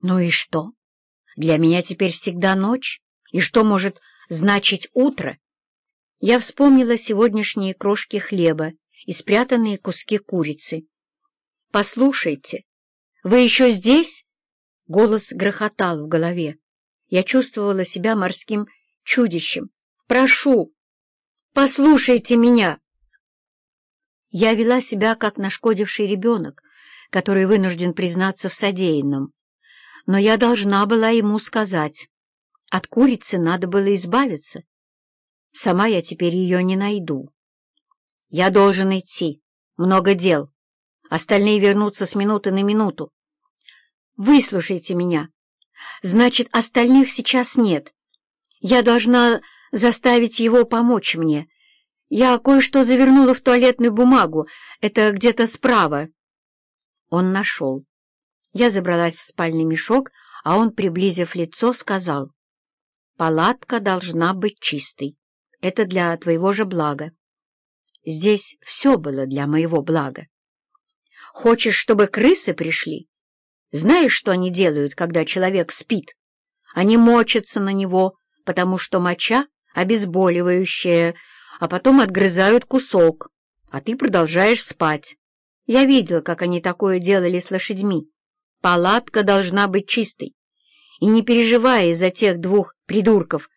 Ну и что? Для меня теперь всегда ночь. И что может значить утро? Я вспомнила сегодняшние крошки хлеба и спрятанные куски курицы. «Послушайте, вы еще здесь?» Голос грохотал в голове. Я чувствовала себя морским чудищем. «Прошу, послушайте меня!» Я вела себя, как нашкодивший ребенок, который вынужден признаться в содеянном. Но я должна была ему сказать. От курицы надо было избавиться. Сама я теперь ее не найду. Я должен идти. Много дел. Остальные вернутся с минуты на минуту. Выслушайте меня. Значит, остальных сейчас нет. Я должна заставить его помочь мне. Я кое-что завернула в туалетную бумагу. Это где-то справа. Он нашел. Я забралась в спальный мешок, а он, приблизив лицо, сказал, «Палатка должна быть чистой. Это для твоего же блага. Здесь все было для моего блага. Хочешь, чтобы крысы пришли? Знаешь, что они делают, когда человек спит? Они мочатся на него, потому что моча обезболивающая, а потом отгрызают кусок, а ты продолжаешь спать. Я видел, как они такое делали с лошадьми. Палатка должна быть чистой. И не переживая из-за тех двух придурков,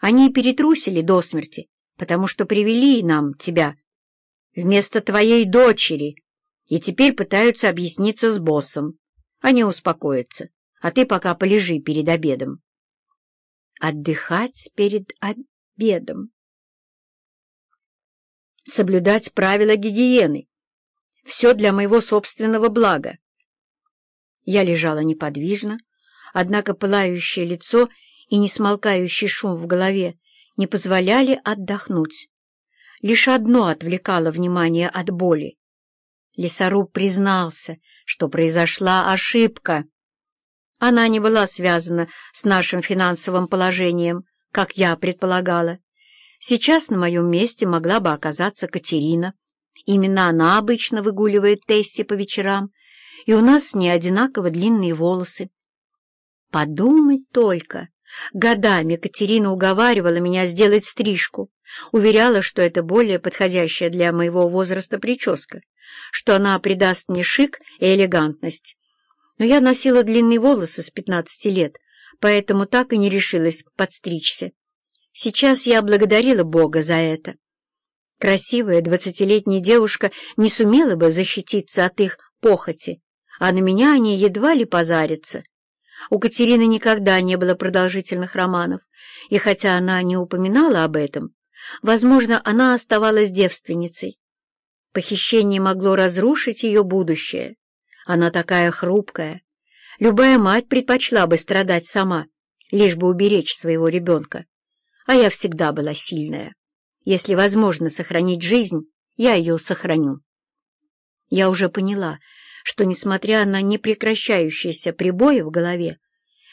они перетрусили до смерти, потому что привели нам тебя вместо твоей дочери, и теперь пытаются объясниться с боссом. Они успокоятся, а ты пока полежи перед обедом. Отдыхать перед обедом. Соблюдать правила гигиены. Все для моего собственного блага. Я лежала неподвижно, однако пылающее лицо и несмолкающий шум в голове не позволяли отдохнуть. Лишь одно отвлекало внимание от боли. Лесоруб признался, что произошла ошибка. Она не была связана с нашим финансовым положением, как я предполагала. Сейчас на моем месте могла бы оказаться Катерина. Именно она обычно выгуливает Тесси по вечерам, и у нас не одинаково длинные волосы. Подумать только! Годами Катерина уговаривала меня сделать стрижку, уверяла, что это более подходящая для моего возраста прическа, что она придаст мне шик и элегантность. Но я носила длинные волосы с пятнадцати лет, поэтому так и не решилась подстричься. Сейчас я благодарила Бога за это. Красивая двадцатилетняя девушка не сумела бы защититься от их похоти, а на меня они едва ли позарятся. У Катерины никогда не было продолжительных романов, и хотя она не упоминала об этом, возможно, она оставалась девственницей. Похищение могло разрушить ее будущее. Она такая хрупкая. Любая мать предпочла бы страдать сама, лишь бы уберечь своего ребенка. А я всегда была сильная. Если возможно сохранить жизнь, я ее сохраню. Я уже поняла, что, несмотря на непрекращающиеся прибои в голове,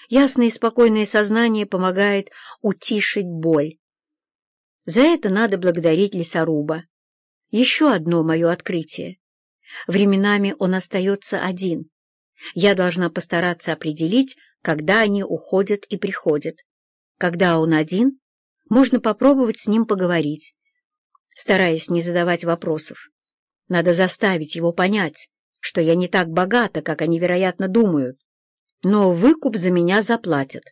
ясное и спокойное сознание помогает утишить боль. За это надо благодарить лесоруба. Еще одно мое открытие. Временами он остается один. Я должна постараться определить, когда они уходят и приходят. Когда он один, можно попробовать с ним поговорить, стараясь не задавать вопросов. Надо заставить его понять, что я не так богата, как они, вероятно, думают, но выкуп за меня заплатят.